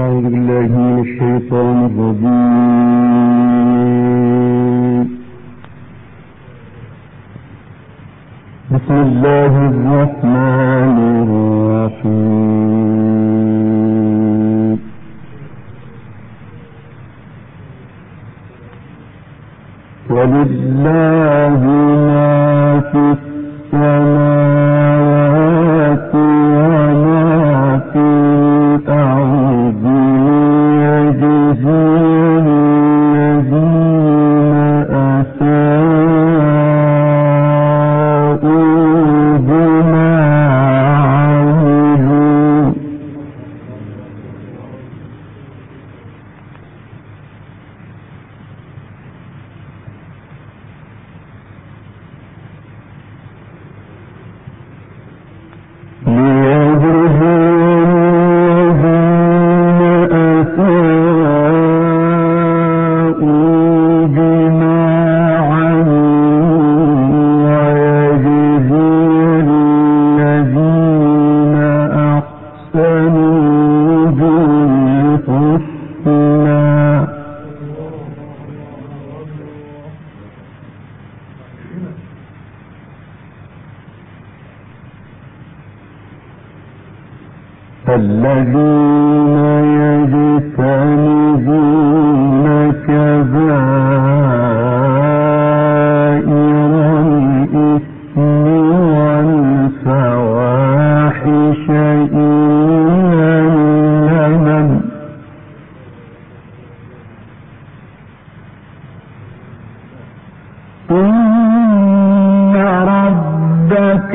أعوذ بالله من الشيطان الرجيم. بسم الله الرحمن الرحيم. ولله ما في السماء الذي إن ربك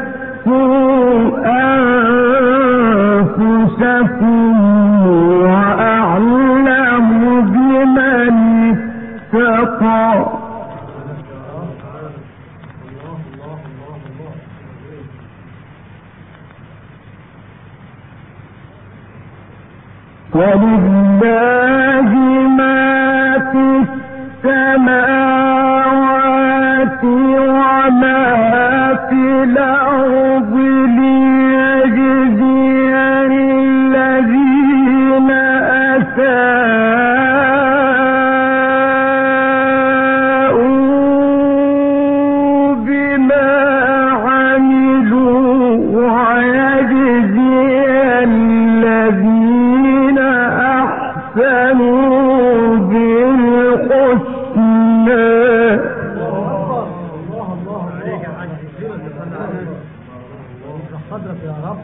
ولله ما في السماوات صدرك يا رب.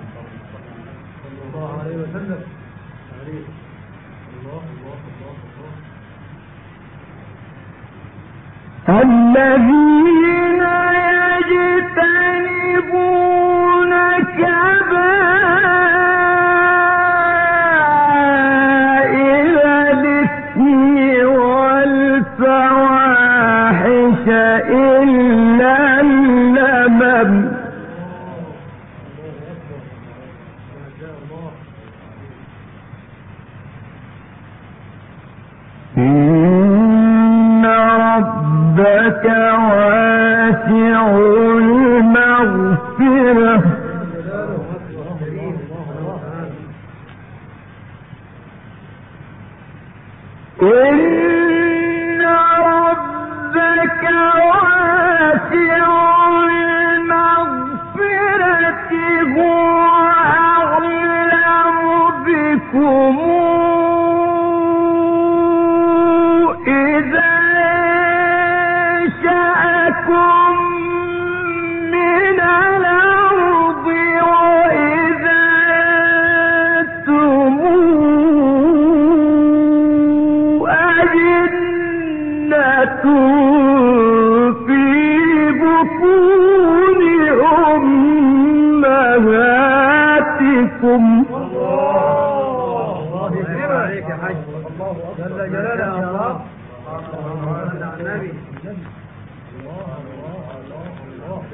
صلى الله عليه وسلم. عليه الله الله الله الله الذي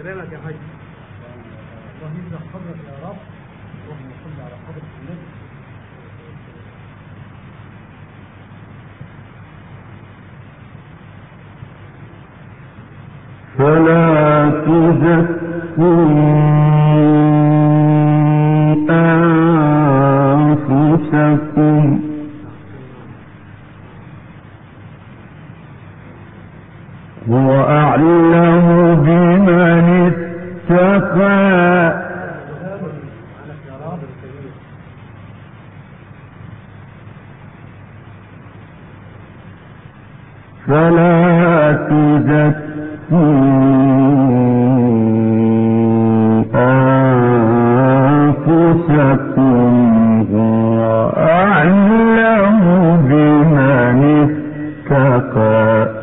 سلامك يا حاج. الله يبلغ قدرك يا رب. اللهم صل على قدرك النبي فلا تزكوا فلا تزكي أنفسكم هو أعلم بمن اتقى.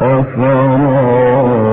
أفرأيت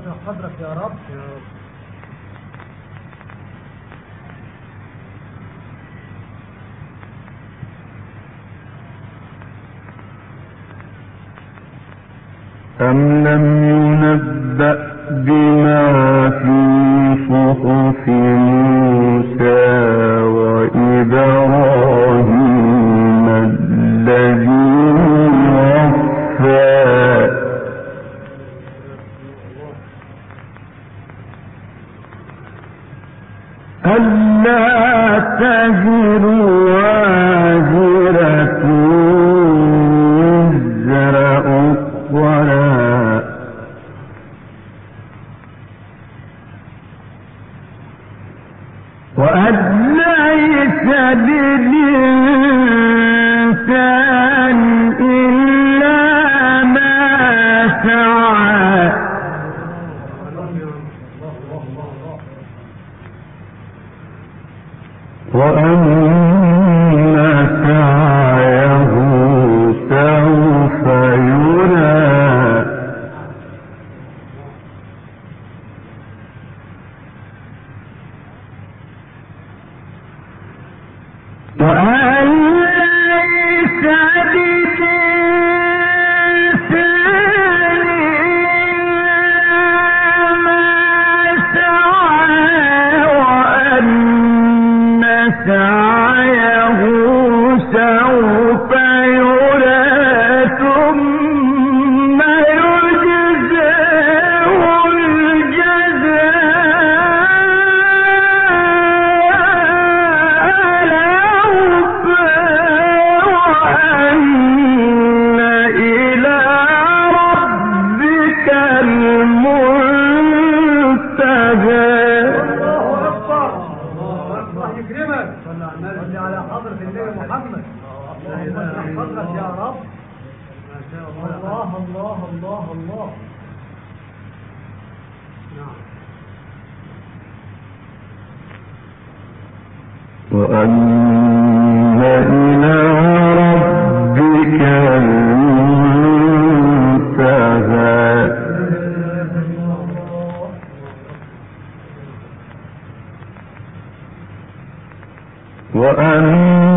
في قدرك يا رب. يا أم لم ينبأ بما في صحفنا وأدنيت بذي 我。يا رب. الله الله الله الله. نعم. وأن إلى ربك وأن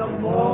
الله